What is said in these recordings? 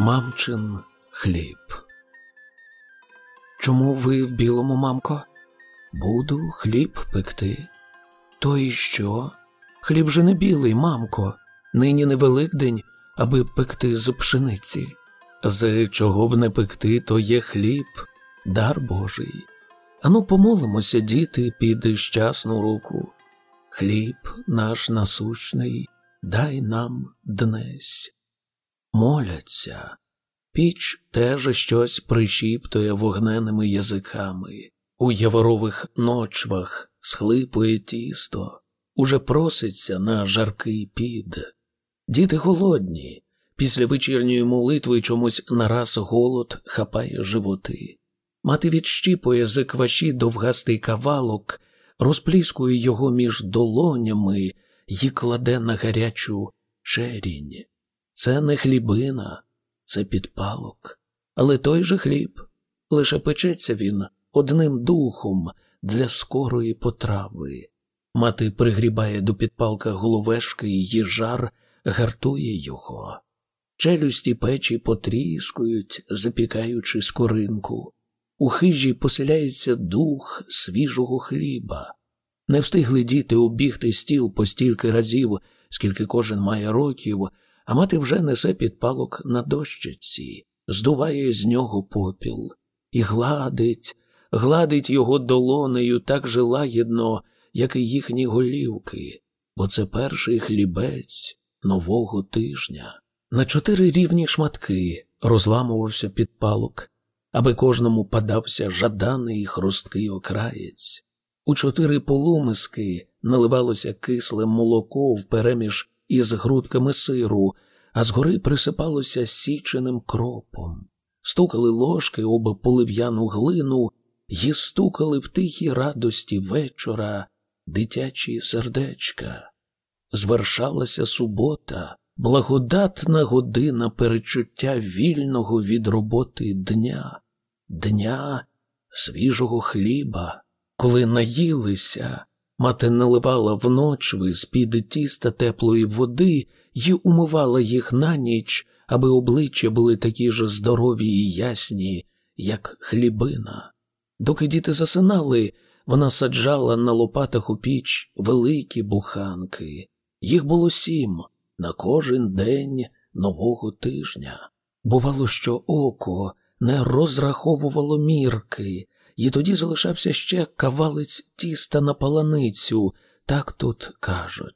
Мамчин хліб. Чому ви в білому, мамко? Буду хліб пекти. То і що? Хліб же не білий, мамко. Нині не Великдень, аби пекти з пшениці. З чого б не пекти, то є хліб, дар Божий. Ану, помолимося, діти, під щасну руку. Хліб наш насущний, дай нам днесь. Моляться. Піч теж щось пришіптує вогненими язиками. У яворових ночвах схлипує тісто, уже проситься на жаркий під. Діти голодні, після вечірньої молитви чомусь нараз голод хапає животи. Мати відщіпує з кваші довгастий кавалок, розпліскує його між долонями і кладе на гарячу черінь. Це не хлібина, це підпалок. Але той же хліб, лише печеться він одним духом для скорої потрави. Мати пригрібає до підпалка головешки і їжар гартує його. Челюсті печі потріскують, запікаючи скоринку. У хижі поселяється дух свіжого хліба. Не встигли діти обігти стіл по стільки разів, скільки кожен має років, а мати вже несе підпалок на дощиці, здуває з нього попіл і гладить, гладить його долонею так же лагідно, як і їхні голівки, бо це перший хлібець нового тижня. На чотири рівні шматки розламувався підпалок, аби кожному падався жаданий хрусткий окраєць. У чотири полумиски наливалося кисле молоко впереміж із грудками сиру, а згори присипалося січеним кропом. Стукали ложки об полив'яну глину й стукали в тихій радості вечора дитячі сердечка. Звершалася субота, благодатна година перечуття вільного від роботи дня, дня свіжого хліба, коли наїлися, мати наливала вночви з під тіста теплої води й умивала їх на ніч, аби обличчя були такі ж здорові і ясні, як хлібина. Доки діти засинали, вона саджала на лопатах у піч великі буханки. Їх було сім на кожен день нового тижня. Бувало, що око не розраховувало мірки, і тоді залишався ще кавалець тіста на паланицю, так тут кажуть.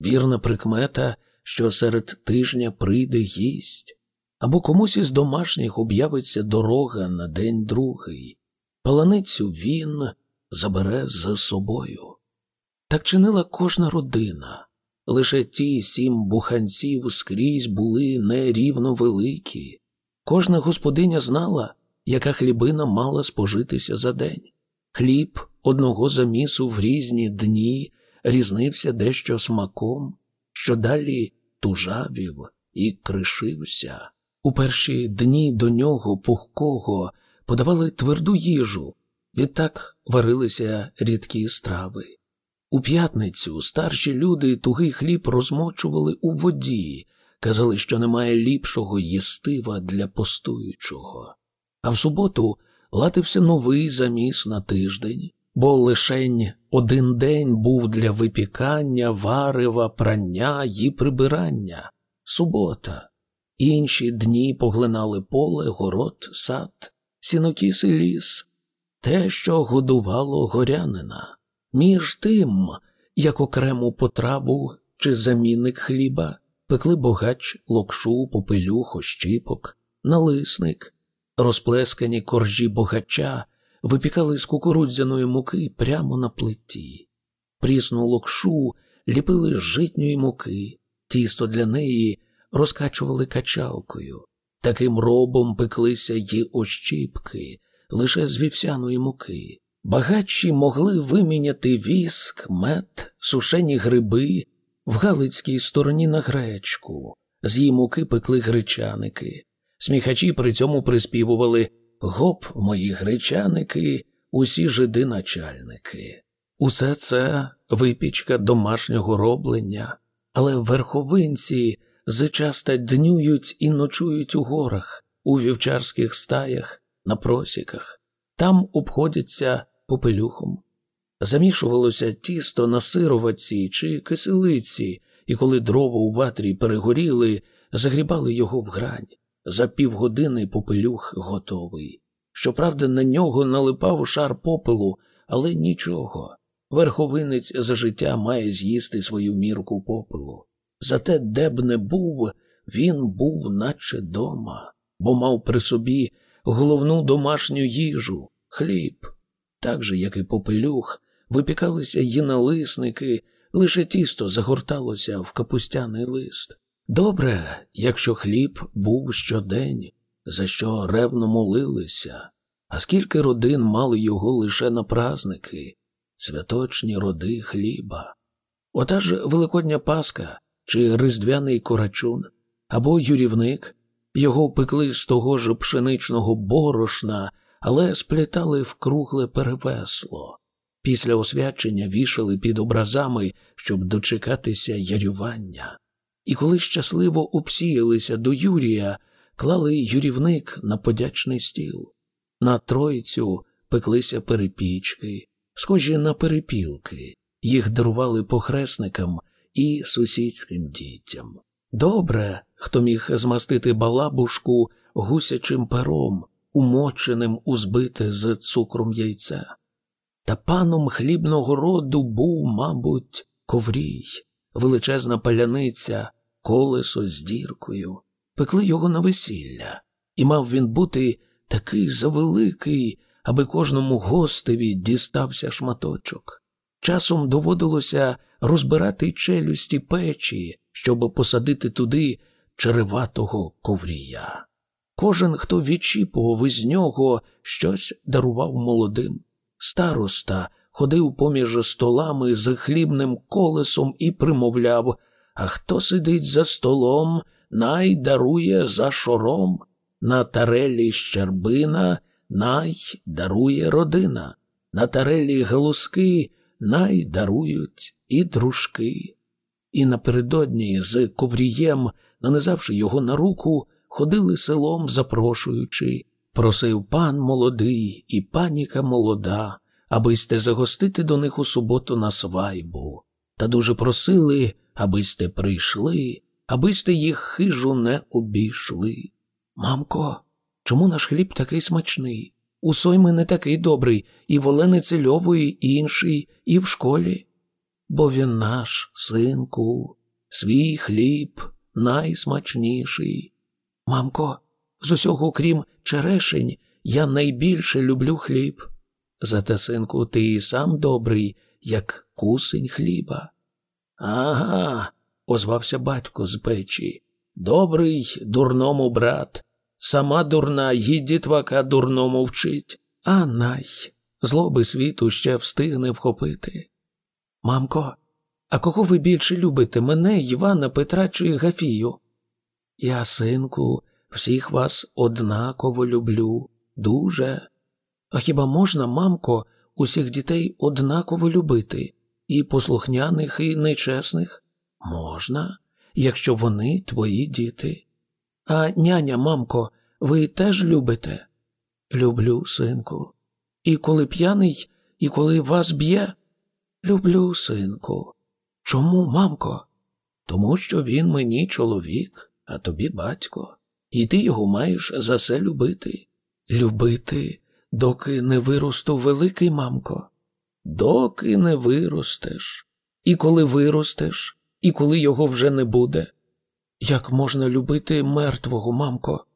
Вірна прикмета, що серед тижня прийде гість, або комусь із домашніх об'явиться дорога на день другий. Паланицю він забере за собою. Так чинила кожна родина. Лише ті сім буханців скрізь були нерівно великі. Кожна господиня знала, яка хлібина мала спожитися за день. Хліб одного замісу в різні дні різнився дещо смаком, що далі тужавів і кришився. У перші дні до нього пухкого подавали тверду їжу, відтак варилися рідкі страви. У п'ятницю старші люди тугий хліб розмочували у воді, казали, що немає ліпшого їстива для постуючого. А в суботу латився новий заміс на тиждень, бо лишень один день був для випікання, варева, прання і прибирання субота. Інші дні поглинали поле, город, сад, сінокіс і ліс, те, що годувало горянина. Між тим, як окрему потраву чи замінник хліба, пекли богач, локшу, попелюх, ощіпок, налисник, розплескані коржі богача випікали з кукурудзяної муки прямо на плиті, прісну локшу ліпили з житньої муки, тісто для неї розкачували качалкою. Таким робом пеклися й ощіпки лише з вівсяної муки. Багатші могли виміняти віск, мед, сушені гриби в Галицькій стороні на гречку, з її муки пекли гречаники. Сміхачі при цьому приспівували Гоп, мої гречаники, усі жиди начальники. Усе це випічка домашнього роблення, але верховинці зичаста днюють і ночують у горах, у вівчарських стаях, на просіках, там обходяться попелюхом. Замішувалося тісто на сироваці чи киселиці, і коли дрова у ватрі перегоріли, загрібали його в грань. За півгодини попелюх готовий. Щоправда, на нього налипав шар попелу, але нічого. Верховинець за життя має з'їсти свою мірку попелу. Зате, де б не був, він був, наче дома, бо мав при собі головну домашню їжу, хліб. Так же, як і попелюх, випікалися їналисники, лише тісто загорталося в капустяний лист. Добре, якщо хліб був щодень, за що ревно молилися, а скільки родин мали його лише на празники, святочні роди хліба. Ота ж Великодня Паска чи Різдвяний Корачун або юрівник, його пекли з того ж пшеничного борошна, але сплітали в кругле перевесло. Після освячення вішали під образами, щоб дочекатися ярювання. І коли щасливо обсіялися до Юрія, клали юрівник на подячний стіл. На тройцю пеклися перепічки, схожі на перепілки, їх дарували похресникам і сусідським дітям. Добре, хто міг змастити балабушку гусячим пером, умоченим у збите з цукром яйця. Та паном хлібного роду був, мабуть, коврій, величезна паляниця, колесо з діркою. Пекли його на весілля, і мав він бути такий завеликий, аби кожному гостеві дістався шматочок. Часом доводилося розбирати челюсті печі, щоб посадити туди череватого коврія. Кожен, хто відчіпував із нього, щось дарував молодим. Староста ходив поміж столами з хлібним колесом і примовляв А хто сидить за столом, най дарує за шором. На тарелі щербина, най дарує родина, на тарелі галузки, най дарують і дружки. І напередодні з коврієм, нанизавши його на руку, ходили селом, запрошуючи, просив пан молодий і паніка молода, абисте загостити до них у суботу на свайбу, та дуже просили, абисте прийшли, абисте їх хижу не обійшли. Мамко, чому наш хліб такий смачний? У Сойми не такий добрий, і в Олени Цельової інший, і в школі. Бо він наш, синку, свій хліб найсмачніший. Мамко, з усього крім черешень, я найбільше люблю хліб. Зате, синку, ти і сам добрий, як кусень хліба. Ага, озвався батько з печі. Добрий дурному брат. Сама дурна й дітвака дурному вчить, а най, злоби світу ще встигне вхопити. Мамко, а кого ви більше любите, мене, Івана Петра чи Гафію? Я, синку, всіх вас однаково люблю, дуже. А хіба можна, мамко, усіх дітей однаково любити, і послухняних, і нечесних? Можна, якщо вони твої діти. А няня, мамко, ви теж любите? Люблю, синку. І коли п'яний, і коли вас б'є? Люблю, синку. Чому, мамко? Тому що він мені чоловік, а тобі батько, і ти його маєш за все любити. Любити, доки не виросту великий, мамко, доки не виростеш. І коли виростеш, і коли його вже не буде. Як можна любити мертвого, мамко?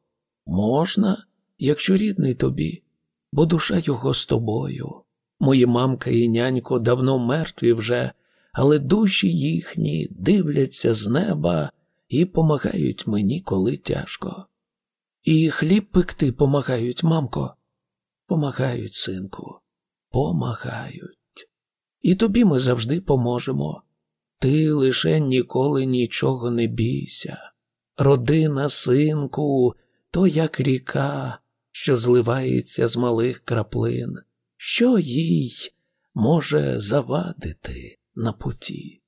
Можна, якщо рідний тобі, бо душа його з тобою. Мої мамка і нянько давно мертві вже, але душі їхні дивляться з неба і помагають мені, коли тяжко. І хліб пекти помагають, мамко. Помагають, синку, помагають. І тобі ми завжди поможемо. Ти лише ніколи нічого не бійся. Родина, синку, то як ріка, що зливається з малих краплин, що їй може завадити на путі.